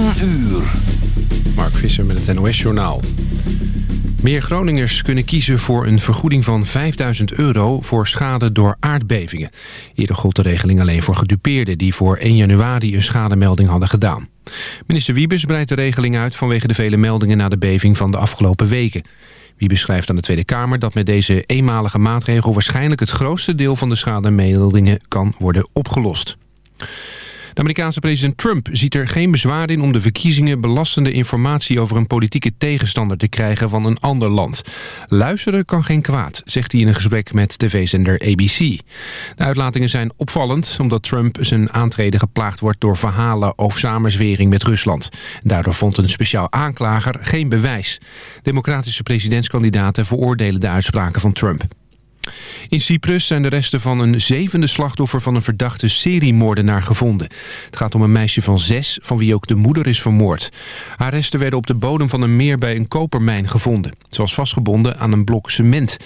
10 uur. Mark Visser met het NOS-journaal. Meer Groningers kunnen kiezen voor een vergoeding van 5000 euro voor schade door aardbevingen. Eerder gold de regeling alleen voor gedupeerden die voor 1 januari een schademelding hadden gedaan. Minister Wiebes breidt de regeling uit vanwege de vele meldingen na de beving van de afgelopen weken. Wiebes schrijft aan de Tweede Kamer dat met deze eenmalige maatregel waarschijnlijk het grootste deel van de schademeldingen kan worden opgelost. De Amerikaanse president Trump ziet er geen bezwaar in om de verkiezingen belastende informatie over een politieke tegenstander te krijgen van een ander land. Luisteren kan geen kwaad, zegt hij in een gesprek met tv-zender ABC. De uitlatingen zijn opvallend omdat Trump zijn aantreden geplaagd wordt door verhalen over samenzwering met Rusland. Daardoor vond een speciaal aanklager geen bewijs. Democratische presidentskandidaten veroordelen de uitspraken van Trump. In Cyprus zijn de resten van een zevende slachtoffer van een verdachte seriemoordenaar gevonden. Het gaat om een meisje van zes, van wie ook de moeder is vermoord. Haar resten werden op de bodem van een meer bij een kopermijn gevonden. Ze was vastgebonden aan een blok cement.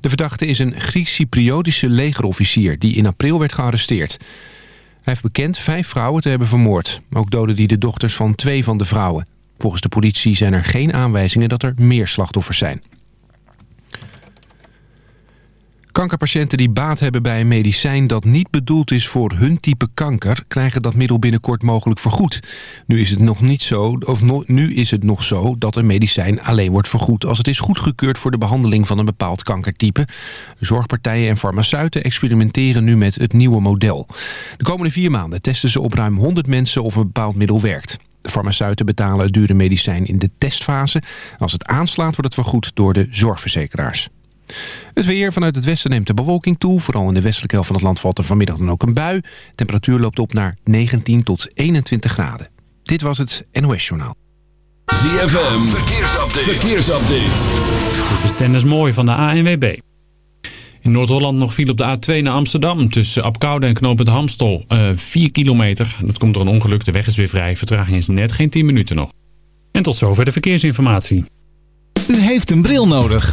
De verdachte is een Grieks-Cypriotische legerofficier die in april werd gearresteerd. Hij heeft bekend vijf vrouwen te hebben vermoord. Ook doden die de dochters van twee van de vrouwen. Volgens de politie zijn er geen aanwijzingen dat er meer slachtoffers zijn. Kankerpatiënten die baat hebben bij een medicijn dat niet bedoeld is voor hun type kanker... krijgen dat middel binnenkort mogelijk vergoed. Nu is het nog, niet zo, of nu is het nog zo dat een medicijn alleen wordt vergoed... als het is goedgekeurd voor de behandeling van een bepaald kankertype. Zorgpartijen en farmaceuten experimenteren nu met het nieuwe model. De komende vier maanden testen ze op ruim 100 mensen of een bepaald middel werkt. De farmaceuten betalen het dure medicijn in de testfase. Als het aanslaat wordt het vergoed door de zorgverzekeraars. Het weer vanuit het westen neemt de bewolking toe. Vooral in de westelijke helft van het land valt er vanmiddag dan ook een bui. temperatuur loopt op naar 19 tot 21 graden. Dit was het NOS Journaal. ZFM, verkeersupdate. verkeersupdate. Dit is Dennis Mooi van de ANWB. In Noord-Holland nog viel op de A2 naar Amsterdam. Tussen Apkoude en Knoop het Hamstel. Uh, 4 kilometer. Dat komt door een ongeluk. De weg is weer vrij. Vertraging is net geen 10 minuten nog. En tot zover de verkeersinformatie. U heeft een bril nodig.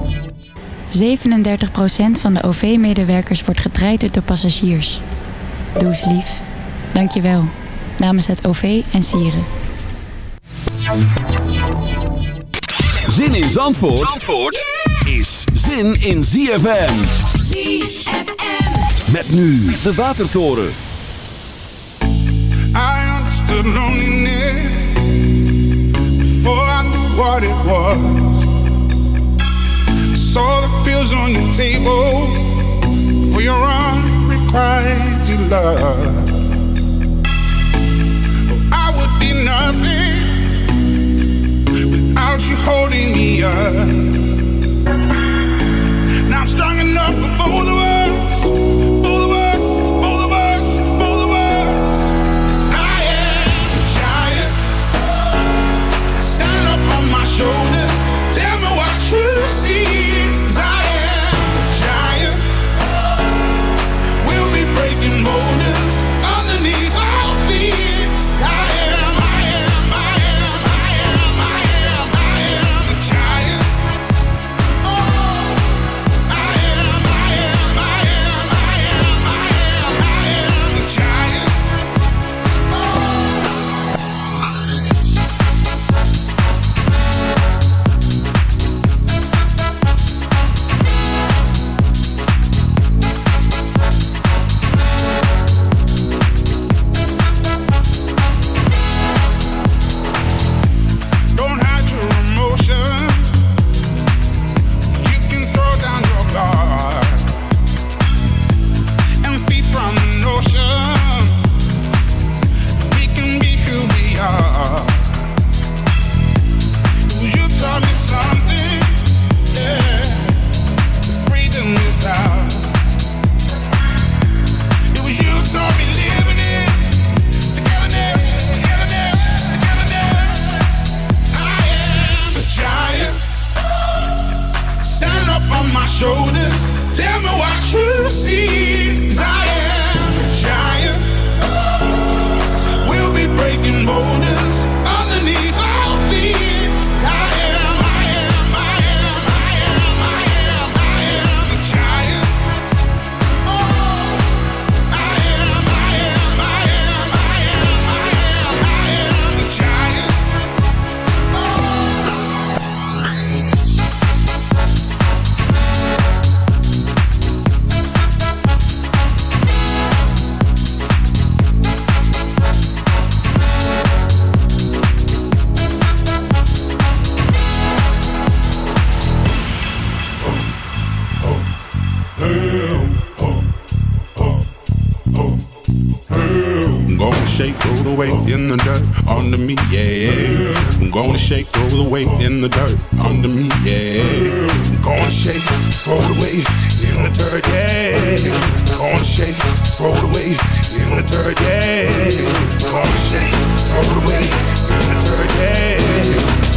37% van de OV-medewerkers wordt getraind door passagiers. Doe eens lief. Dank je wel. Namens het OV en Sieren. Zin in Zandvoort, Zandvoort is zin in ZFM. ZFM. Met nu de Watertoren. I understood loneliness Before I knew what it was saw the pills on your table for your unrequited love. Oh, I would be nothing without you holding me up. away in the dirt, yeah. Gonna shake, throw it away in the dirt, yeah. Gonna shake, throw it away in the dirt, yeah.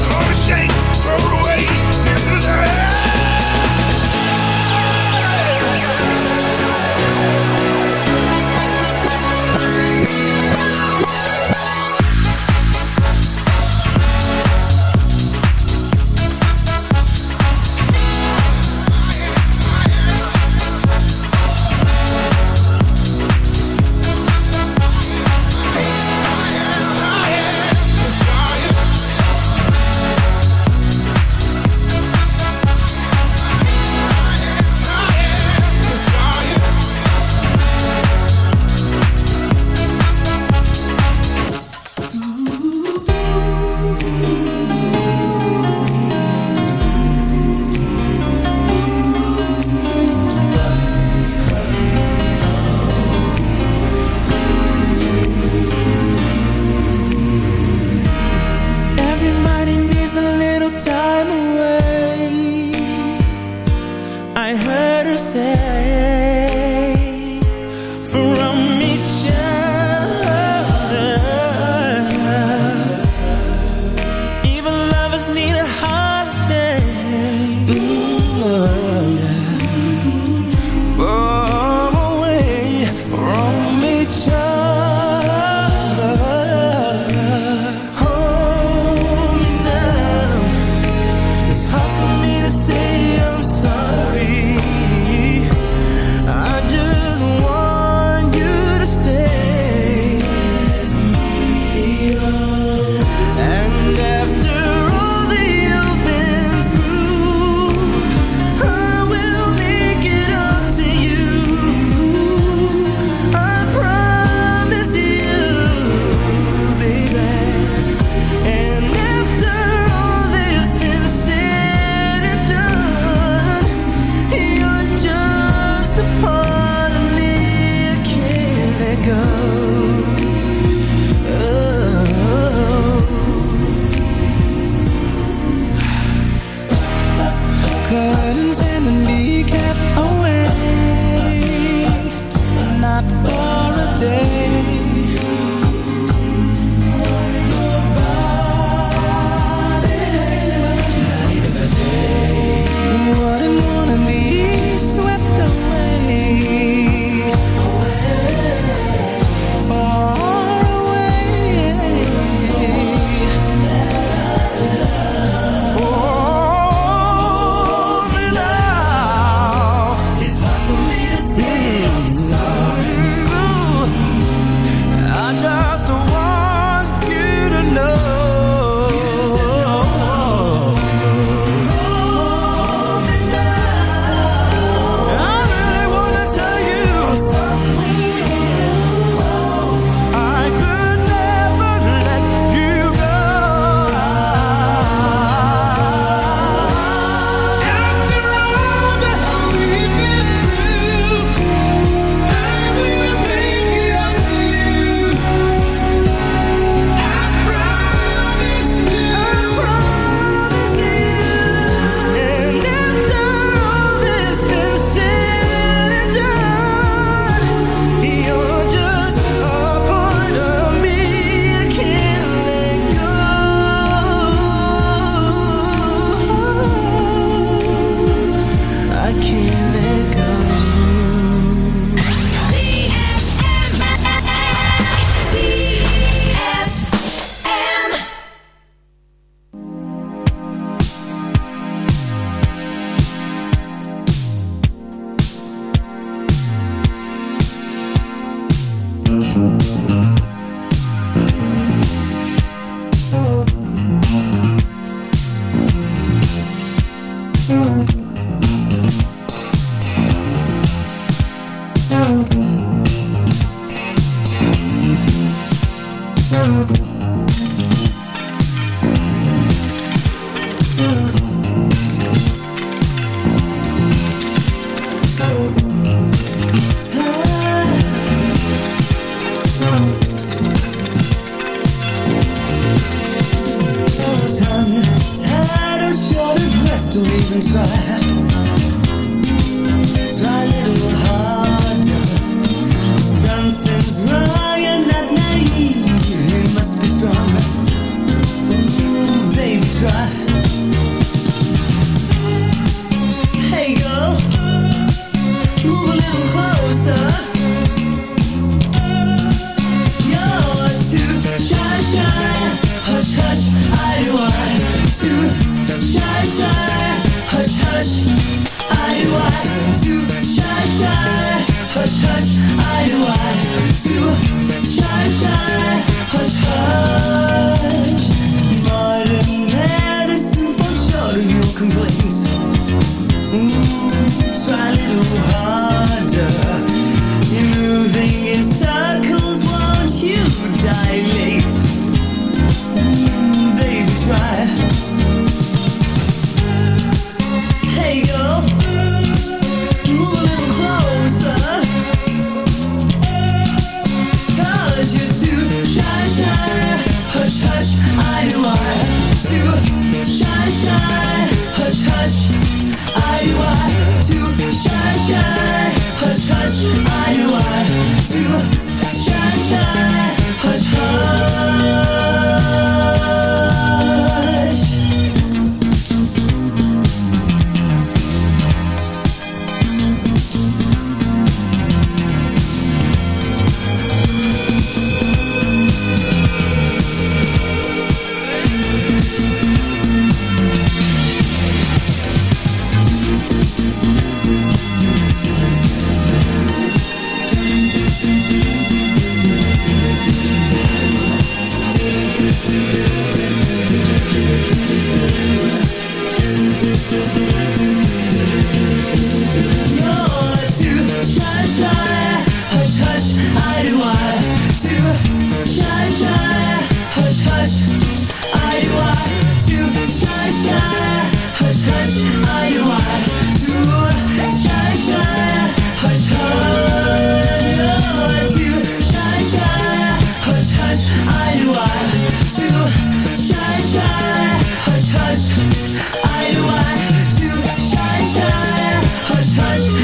rush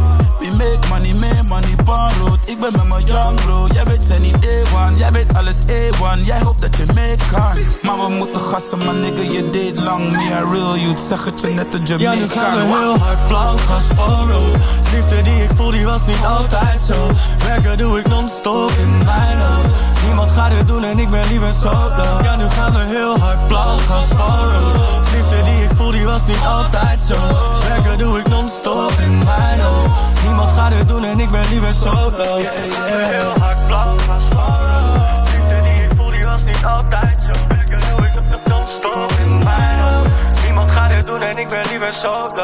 We make money, make money, road. Ik ben met mijn young bro. Jij weet zijn niet A1, jij weet alles A1. Jij hoopt dat je mee kan. Maar we moeten gassen, maar nigga, je deed lang. Me a real youth, zeg het je net een Ja, Jamaican. nu gaan we heel hard blank gaan sporen Liefde die ik voel, die was niet altijd zo Werken doe ik non-stop in mijn hoofd Niemand gaat het doen en ik ben liever solo Ja, nu gaan we heel hard blank gaan sporen Liefde die ik voel, die was niet altijd zo Werken doe ik non-stop in mijn hoofd Niemand gaat het doen en ik ben liever solo. Gaan we heel hard blank gaan sporen Liefde die ik voel, die was niet altijd zo Werken doe ik non-stop in mijn hoofd. Niemand gaat het doen en ik ben liever solo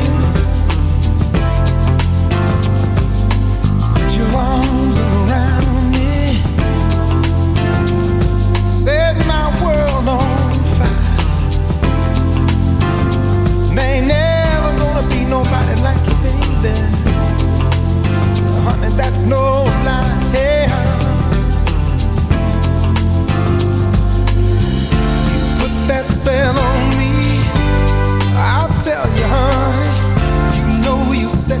that's no lie. Yeah. You put that spell on me. I'll tell you, honey. You know you set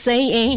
saying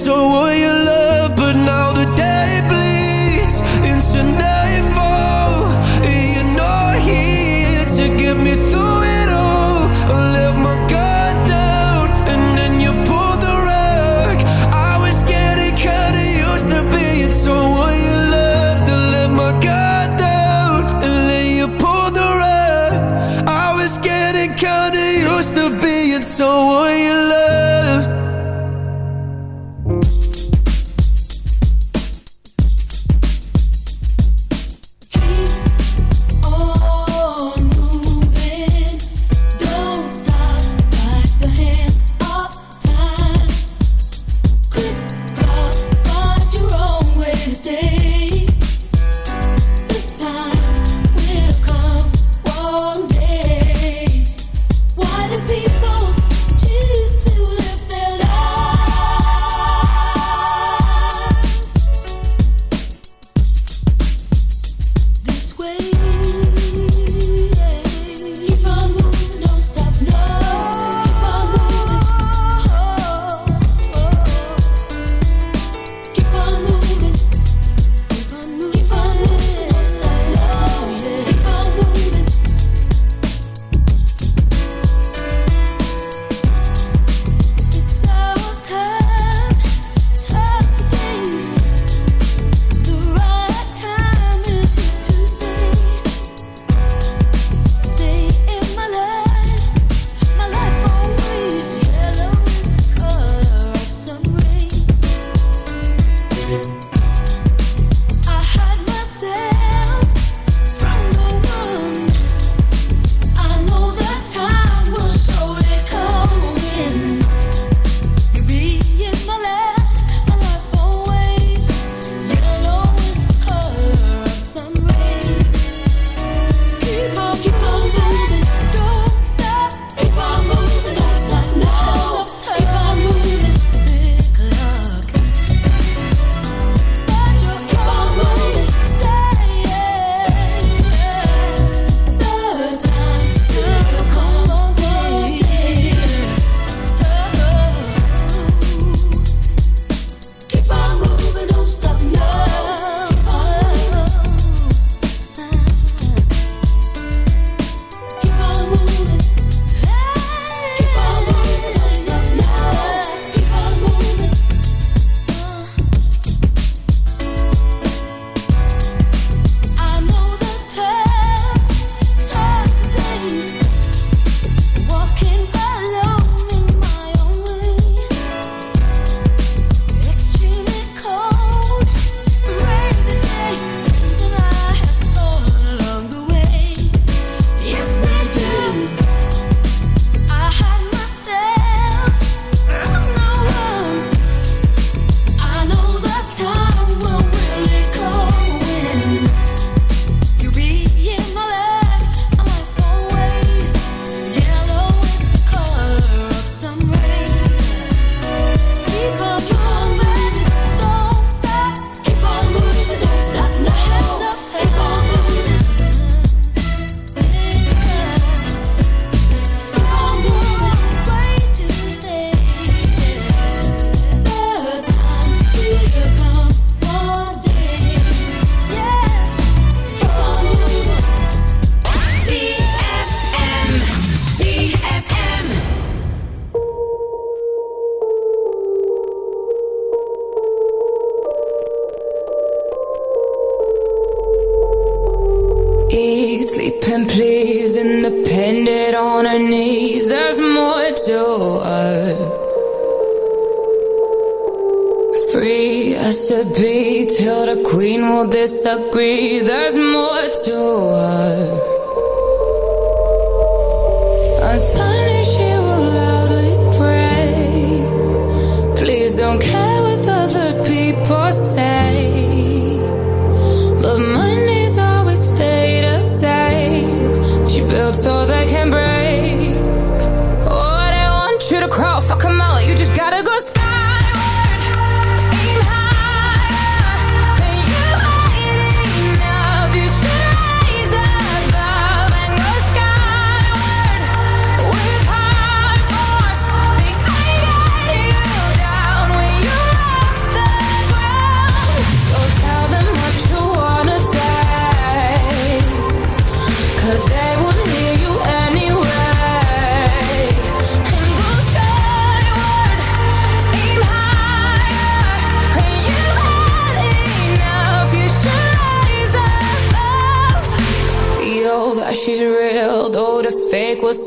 so will you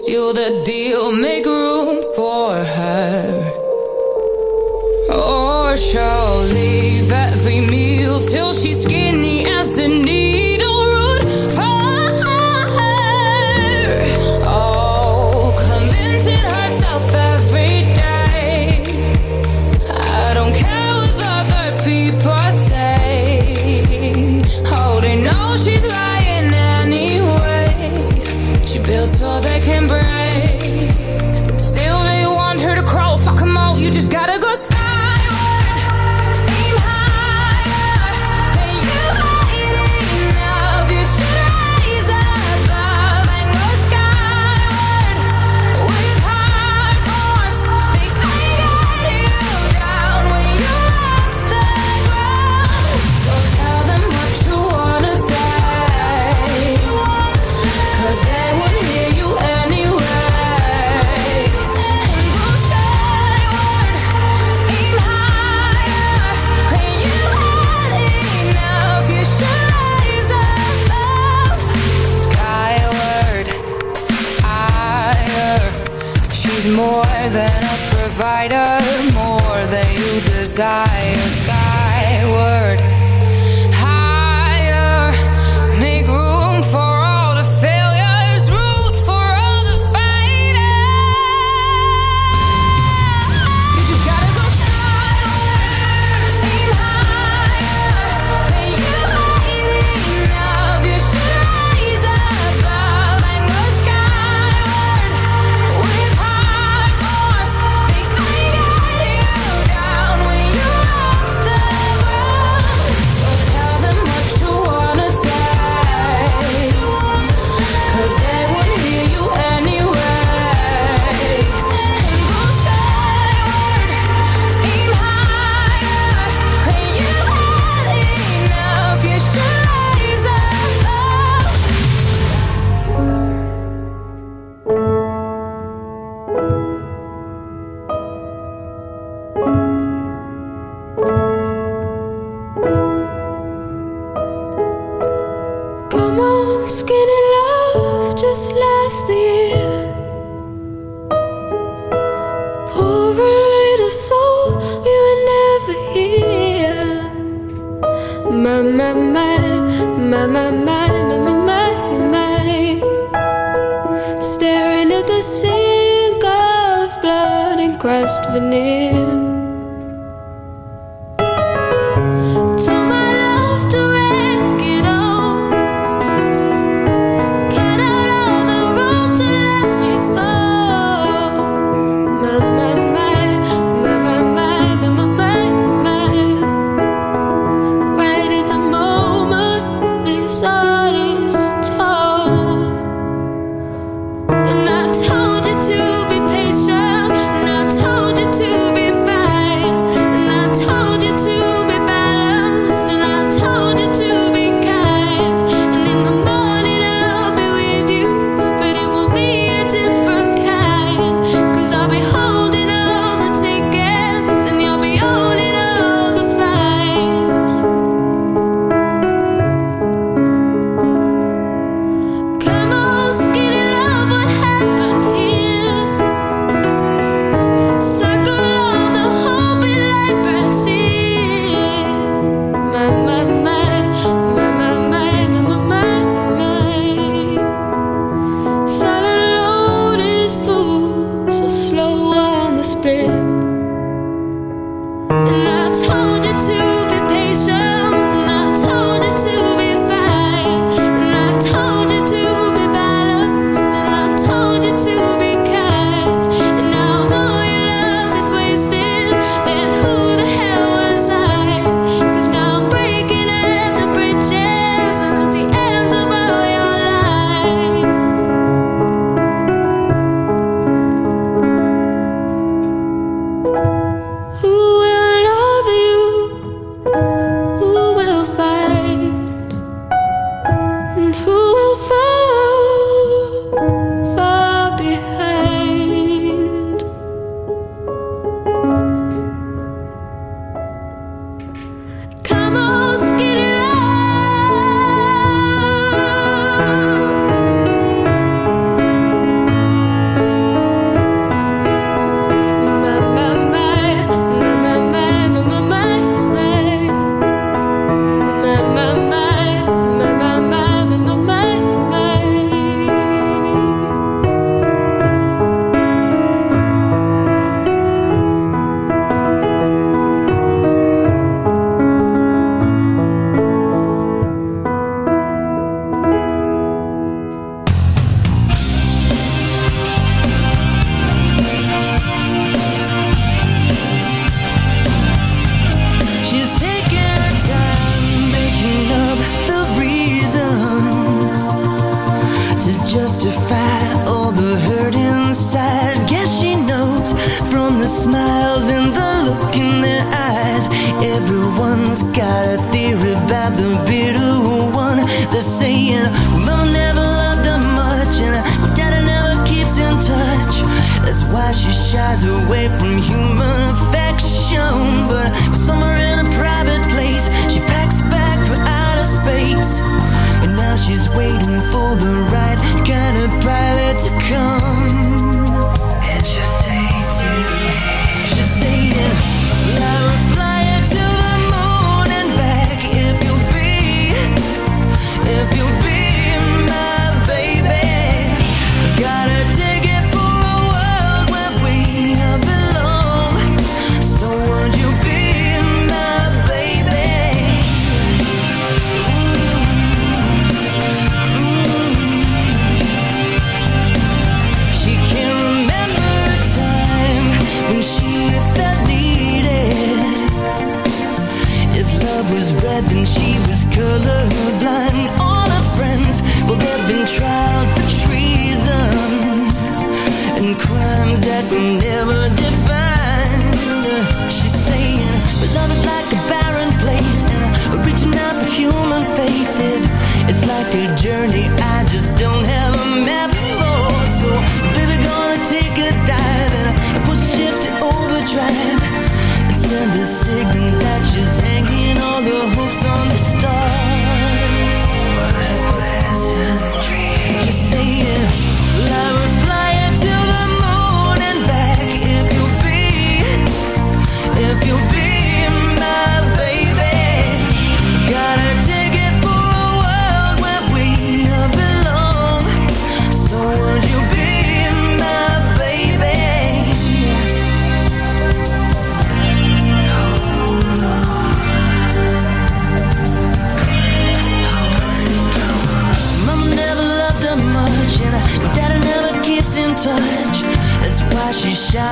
you the deal. Maker more than a provider, more than you desire.